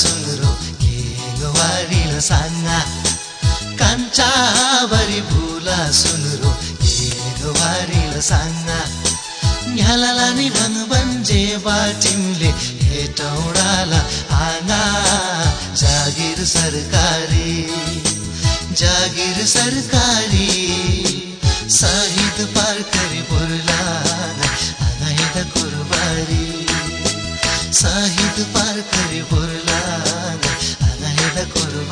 सुनरो घेगवाडीला सांगा कांचावरी फुला सुनरो घेगवाडीला सांगा घ्याला नि भन बन्जे बाटिमले हे टौडाला आँगा जागिर सरकारी जागिर सरकारी शहीद पार्करी बोर्ला आँगा कुरबारी शहीद पार्करी बोर्ला आगाइदा कुरबारी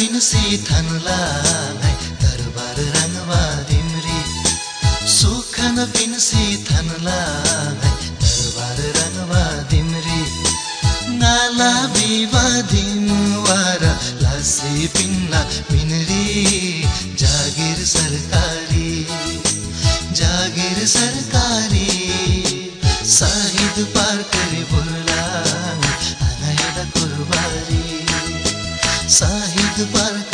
तिनसी थानुलाई दरबार रंगवा दिमरी सुखन पिनसी थानुलाई दरबार राङवा तिम्री नाला बिवा दिमुवार लासी पिन्ला मिनरी जागीर सरकारी जागीर सरकारी। साहिद पार्कले बोला आनायदा कुर्बारी। साहिद But.